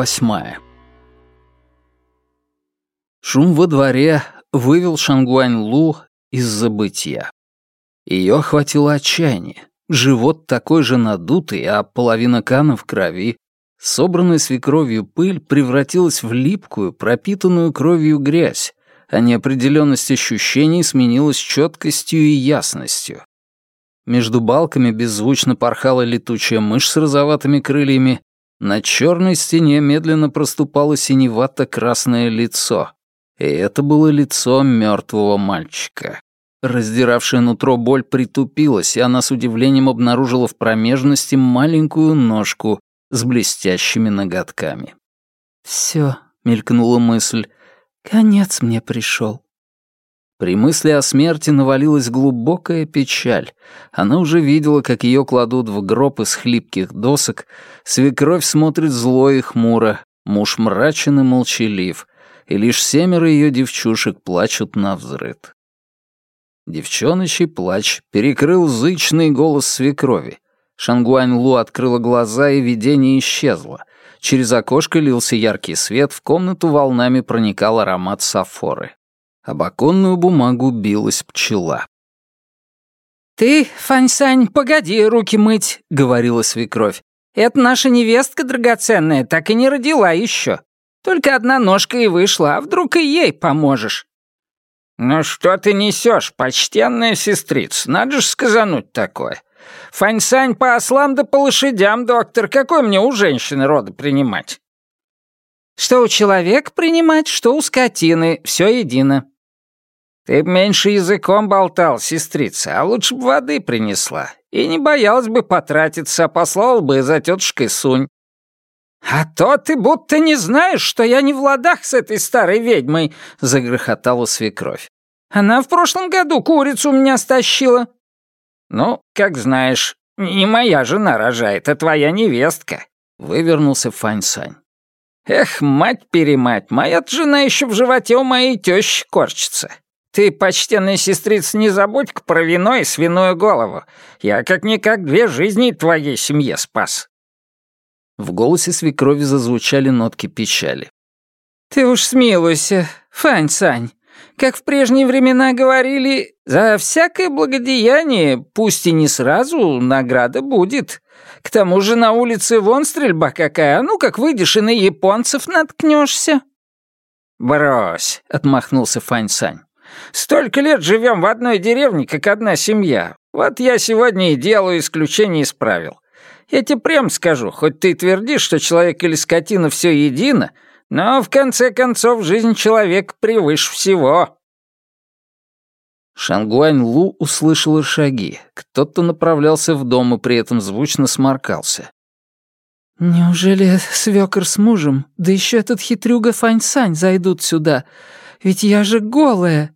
Восьмая. Шум во дворе вывел Шангуань Лу из забытия. Ее охватило отчаяние. Живот такой же надутый, а половина кана в крови. Собранная свекровью пыль превратилась в липкую, пропитанную кровью грязь, а неопределенность ощущений сменилась четкостью и ясностью. Между балками беззвучно порхала летучая мышь с розоватыми крыльями, на черной стене медленно проступало синевато-красное лицо. И это было лицо мертвого мальчика. Раздиравшая нутро боль притупилась, и она с удивлением обнаружила в промежности маленькую ножку с блестящими ноготками. «Все», — мелькнула мысль, — «конец мне пришел». При мысли о смерти навалилась глубокая печаль. Она уже видела, как ее кладут в гроб из хлипких досок, свекровь смотрит зло и хмуро, муж мрачен и молчалив, и лишь семеро ее девчушек плачут на взрыд. Девчоночий плач перекрыл зычный голос свекрови. Шангуань Лу открыла глаза, и видение исчезло. Через окошко лился яркий свет, в комнату волнами проникал аромат сафоры. Об оконную бумагу билась пчела. «Ты, Фаньсань, погоди руки мыть», — говорила свекровь. «Это наша невестка драгоценная, так и не родила еще. Только одна ножка и вышла, а вдруг и ей поможешь?» «Ну что ты несешь, почтенная сестрица? Надо же сказануть такое. Фаньсань по ослам да по лошадям, доктор. Какой мне у женщины рода принимать?» «Что у человека принимать, что у скотины. Все едино. «Ты б меньше языком болтал, сестрица, а лучше бы воды принесла. И не боялась бы потратиться, а послала бы за тетушкой Сунь». «А то ты будто не знаешь, что я не в ладах с этой старой ведьмой», — загрохотала свекровь. «Она в прошлом году курицу у меня стащила». «Ну, как знаешь, не моя жена рожает, а твоя невестка», — вывернулся Фань-Сань. «Эх, мать-перемать, моя жена еще в животе у моей тещи корчится. Ты, почтенная сестрица, не забудь-ка про вино и свиную голову. Я как-никак две жизни твоей семье спас». В голосе свекрови зазвучали нотки печали. «Ты уж смилуйся, Фань-Сань. Как в прежние времена говорили, за всякое благодеяние, пусть и не сразу, награда будет. К тому же на улице вон стрельба какая, ну как выйдешь и на японцев наткнешься». «Брось», — отмахнулся Фань-Сань. Столько лет живем в одной деревне, как одна семья. Вот я сегодня и делаю исключение из правил. Я тебе прям скажу, хоть ты и твердишь, что человек или скотина все едино, но в конце концов жизнь человека превыше всего». Шангуань Лу услышала шаги. Кто-то направлялся в дом и при этом звучно сморкался. «Неужели свёкор с мужем, да еще этот хитрюга Фаньсань зайдут сюда? Ведь я же голая!»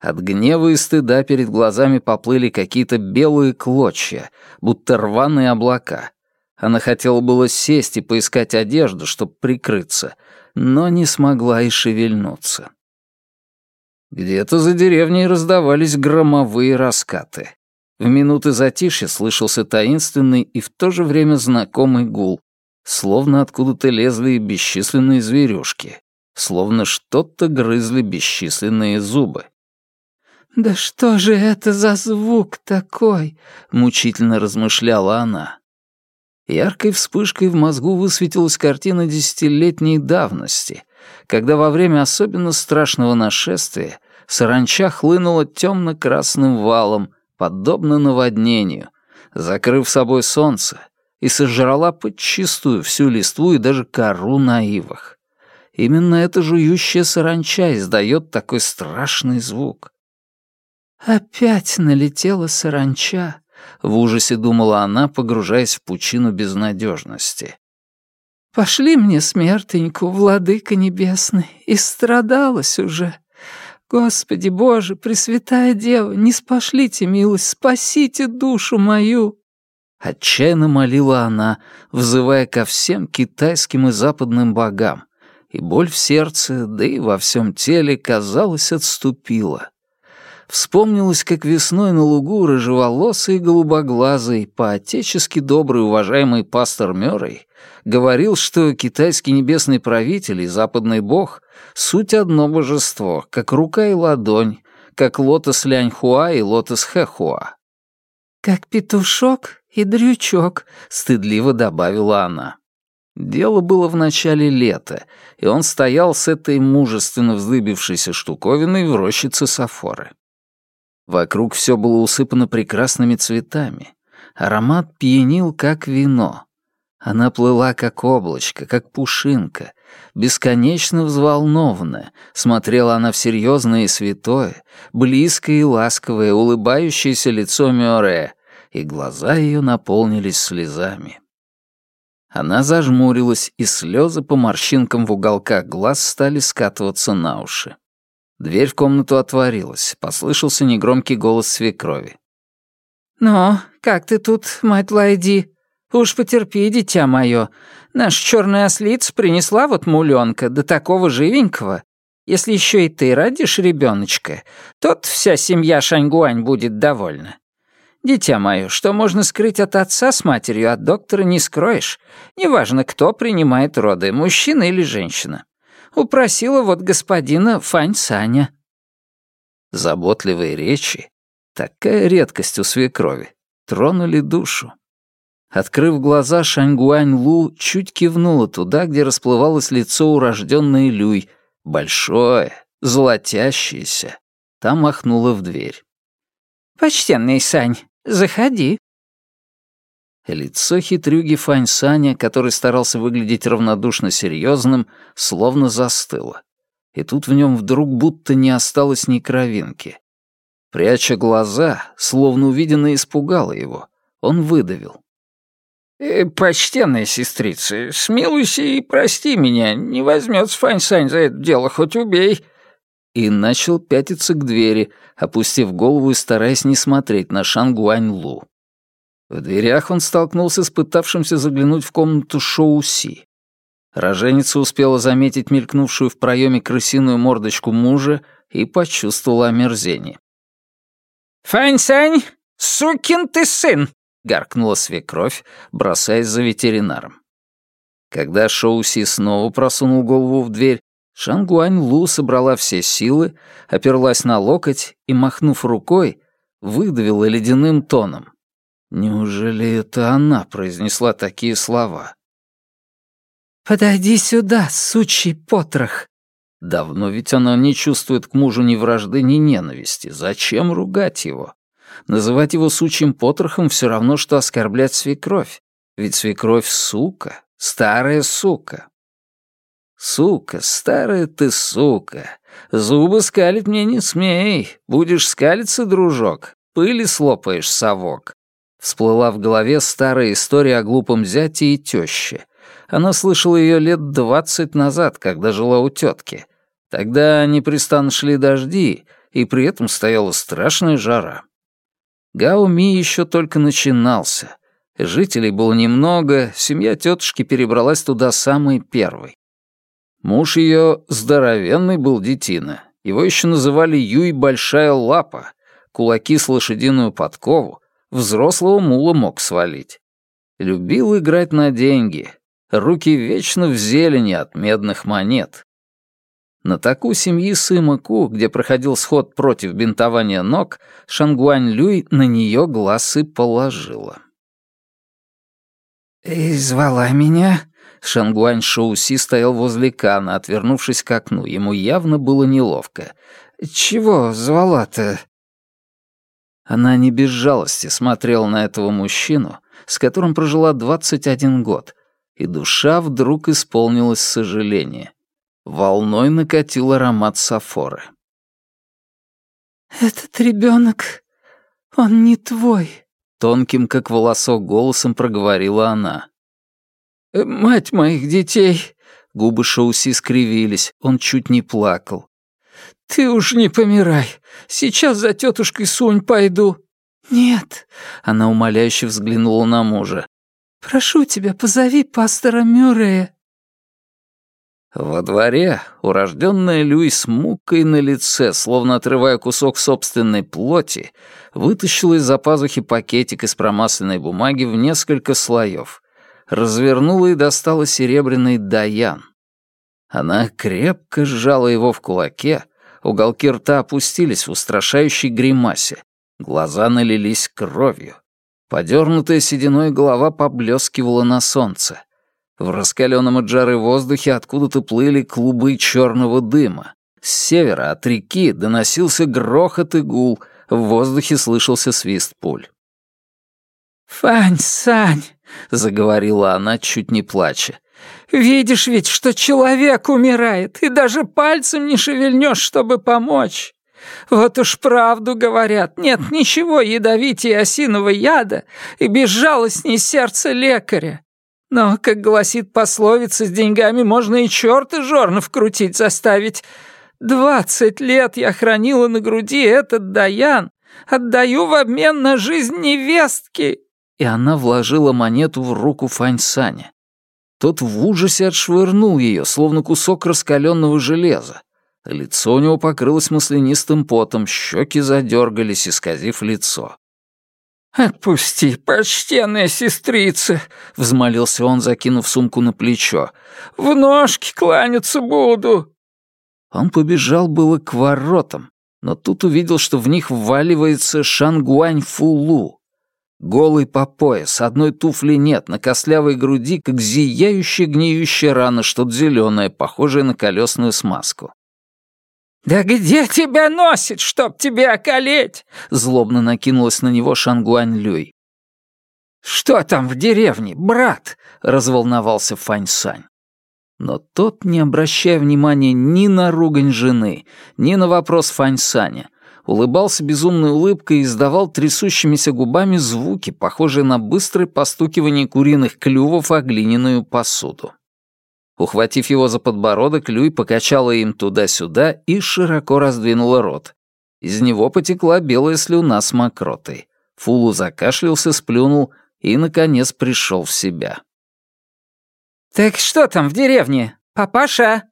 От гнева и стыда перед глазами поплыли какие-то белые клочья, будто рваные облака. Она хотела было сесть и поискать одежду, чтобы прикрыться, но не смогла и шевельнуться. Где-то за деревней раздавались громовые раскаты. В минуты затишья слышался таинственный и в то же время знакомый гул, словно откуда-то лезли бесчисленные зверюшки, словно что-то грызли бесчисленные зубы. «Да что же это за звук такой?» — мучительно размышляла она. Яркой вспышкой в мозгу высветилась картина десятилетней давности, когда во время особенно страшного нашествия саранча хлынула темно-красным валом, подобно наводнению, закрыв собой солнце, и сожрала подчистую всю листву и даже кору на ивах. Именно эта жующая саранча издает такой страшный звук. «Опять налетела саранча», — в ужасе думала она, погружаясь в пучину безнадежности. «Пошли мне смертеньку, владыка небесный, и страдалась уже. Господи Боже, Пресвятая Дева, не спошлите милость, спасите душу мою!» Отчаянно молила она, взывая ко всем китайским и западным богам, и боль в сердце, да и во всем теле, казалось, отступила. Вспомнилось, как весной на лугу рыжеволосый и голубоглазый, по-отечески добрый уважаемый пастор Мёррей говорил, что китайский небесный правитель и западный бог — суть одно божество, как рука и ладонь, как лотос Ляньхуа и лотос Хэхуа. «Как петушок и дрючок», — стыдливо добавила она. Дело было в начале лета, и он стоял с этой мужественно вздыбившейся штуковиной в рощице Сафоры. Вокруг все было усыпано прекрасными цветами. Аромат пьянил, как вино. Она плыла, как облачко, как пушинка, бесконечно взволнованная. Смотрела она в серьезное и святое, близкое и ласковое, улыбающееся лицо Мёре, и глаза ее наполнились слезами. Она зажмурилась, и слезы по морщинкам в уголках глаз стали скатываться на уши. Дверь в комнату отворилась, послышался негромкий голос свекрови. «Ну, как ты тут, мать Лайди? Уж потерпи, дитя мое. Наша черная ослица принесла вот муленка, до такого живенького. Если еще и ты родишь ребеночка, тот вся семья Шаньгуань будет довольна. Дитя мое, что можно скрыть от отца с матерью, от доктора не скроешь. Неважно, кто принимает роды, мужчина или женщина. Упросила вот господина Фань Саня». Заботливые речи, такая редкость у свекрови, тронули душу. Открыв глаза, Шаньгуань Лу чуть кивнула туда, где расплывалось лицо урожденной Люй, большое, золотящееся. Там махнула в дверь. «Почтенный Сань, заходи». Лицо хитрюги Фань Саня, который старался выглядеть равнодушно серьезным, словно застыло. И тут в нем вдруг будто не осталось ни кровинки. Пряча глаза, словно увиденное испугало его, он выдавил. «Э, «Почтенная сестрица, смилуйся и прости меня, не возьмется Фань Сань за это дело, хоть убей». И начал пятиться к двери, опустив голову и стараясь не смотреть на Шангуань Лу. В дверях он столкнулся с пытавшимся заглянуть в комнату Шоу Си. Роженица успела заметить мелькнувшую в проеме крысиную мордочку мужа и почувствовала омерзение. «Фань-сань, сукин ты сын!» — гаркнула свекровь, бросаясь за ветеринаром. Когда Шоу Си снова просунул голову в дверь, Шангуань Лу собрала все силы, оперлась на локоть и, махнув рукой, выдавила ледяным тоном. Неужели это она произнесла такие слова? «Подойди сюда, сучий потрох!» Давно ведь она не чувствует к мужу ни вражды, ни ненависти. Зачем ругать его? Называть его сучьим потрохом все равно, что оскорблять свекровь. Ведь свекровь — сука, старая сука. Сука, старая ты сука. Зубы скалить мне не смей. Будешь скалиться, дружок, пыли слопаешь, совок. Всплыла в голове старая история о глупом зяте и тёще. Она слышала её лет двадцать назад, когда жила у тётки. Тогда непрестанно шли дожди, и при этом стояла страшная жара. Гао Ми ещё только начинался. Жителей было немного, семья тётушки перебралась туда самой первой. Муж её здоровенный был детина. Его ещё называли Юй Большая Лапа, кулаки с лошадиную подкову, Взрослого мула мог свалить. Любил играть на деньги. Руки вечно в зелени от медных монет. На такую семьи Сыма Ку, где проходил сход против бинтования ног, Шангуань Люй на нее глаз и положила. «И звала меня?» Шангуань Шоуси стоял возле Кана, отвернувшись к окну. Ему явно было неловко. «Чего звала-то?» Она не без жалости смотрела на этого мужчину, с которым прожила 21 год, и душа вдруг исполнилась сожаления. Волной накатил аромат сафоры. «Этот ребенок, он не твой», — тонким, как волосок, голосом проговорила она. «Э, «Мать моих детей!» Губы Шоуси скривились, он чуть не плакал. «Ты уж не помирай. Сейчас за тетушкой Сунь пойду». «Нет», — она умоляюще взглянула на мужа. «Прошу тебя, позови пастора Мюррея». Во дворе урожденная Люй с мукой на лице, словно отрывая кусок собственной плоти, вытащила из-за пазухи пакетик из промасленной бумаги в несколько слоев, развернула и достала серебряный даян. Она крепко сжала его в кулаке, уголки рта опустились в устрашающей гримасе, глаза налились кровью. Подернутая сединой голова поблескивала на солнце. В раскаленном от жары воздухе откуда-то плыли клубы черного дыма. С севера от реки доносился грохот и гул, в воздухе слышался свист пуль. «Фань, Сань!» — заговорила она, чуть не плача. «Видишь ведь, что человек умирает, и даже пальцем не шевельнешь, чтобы помочь. Вот уж правду говорят, нет ничего ядовитее осиного яда и безжалостней сердца лекаря. Но, как гласит пословица, с деньгами можно и черта жорно вкрутить заставить. Двадцать лет я хранила на груди этот Даян. Отдаю в обмен на жизнь невестки. И она вложила монету в руку Фаньсаня. Тот в ужасе отшвырнул ее, словно кусок раскаленного железа. Лицо у него покрылось маслянистым потом, щеки задергались, исказив лицо. «Отпусти, почтенная сестрица!» — взмолился он, закинув сумку на плечо. «В ножки кланяться буду!» Он побежал было к воротам, но тут увидел, что в них вваливается Шангуань Фулу. Голый по пояс, одной туфли нет, на костлявой груди, как зияющая гниющая рана, что-то зеленое, похожее на колесную смазку. «Да где тебя носит, чтоб тебе околеть?» Злобно накинулась на него Шангуань Люй. «Что там в деревне, брат?» — разволновался Фань Сань. Но тот, не обращая внимания ни на ругань жены, ни на вопрос Фань Саня, улыбался безумной улыбкой и издавал трясущимися губами звуки, похожие на быстрое постукивание куриных клювов о глиняную посуду. Ухватив его за подбородок, Люй покачала им туда-сюда и широко раздвинула рот. Из него потекла белая слюна с мокротой. Фулу закашлялся, сплюнул и, наконец, пришел в себя. «Так что там в деревне? Папаша?»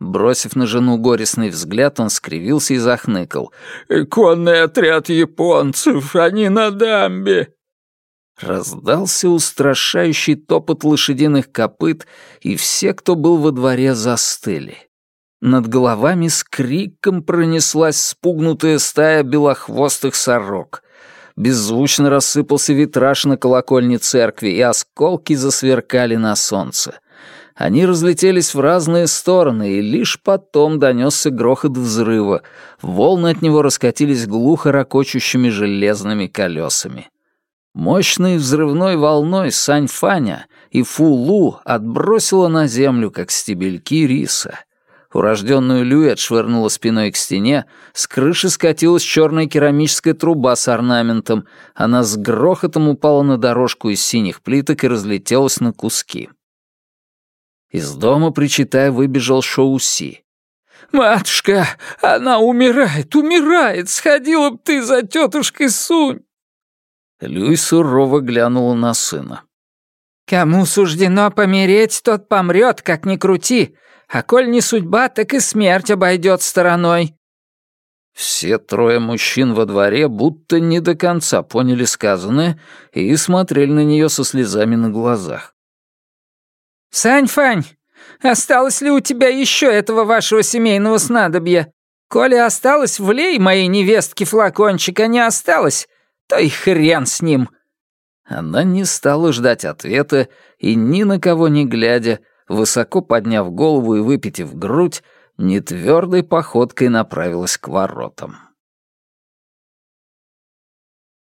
Бросив на жену горестный взгляд, он скривился и захныкал. «Конный отряд японцев, они на дамбе!» Раздался устрашающий топот лошадиных копыт, и все, кто был во дворе, застыли. Над головами с криком пронеслась спугнутая стая белохвостых сорок. Беззвучно рассыпался витраж на колокольне церкви, и осколки засверкали на солнце. Они разлетелись в разные стороны, и лишь потом донесся грохот взрыва. Волны от него раскатились глухо ракочущими железными колесами. Мощной взрывной волной Саньфаня и Фулу отбросила на землю, как стебельки риса. Урожденную Люй отшвырнула спиной к стене, с крыши скатилась черная керамическая труба с орнаментом, она с грохотом упала на дорожку из синих плиток и разлетелась на куски. Из дома, причитая, выбежал Шоуси. «Матушка, она умирает, умирает! Сходила б ты за тетушкой Сунь!» Люй сурово глянула на сына. «Кому суждено помереть, тот помрет, как ни крути, а коль не судьба, так и смерть обойдет стороной». Все трое мужчин во дворе будто не до конца поняли сказанное и смотрели на нее со слезами на глазах. «Сань-Фань, осталось ли у тебя еще этого вашего семейного снадобья? Коли осталось, влей моей невестке флакончик, а не осталось, то и хрен с ним!» Она не стала ждать ответа и, ни на кого не глядя, высоко подняв голову и выпитив грудь, нетвердой походкой направилась к воротам.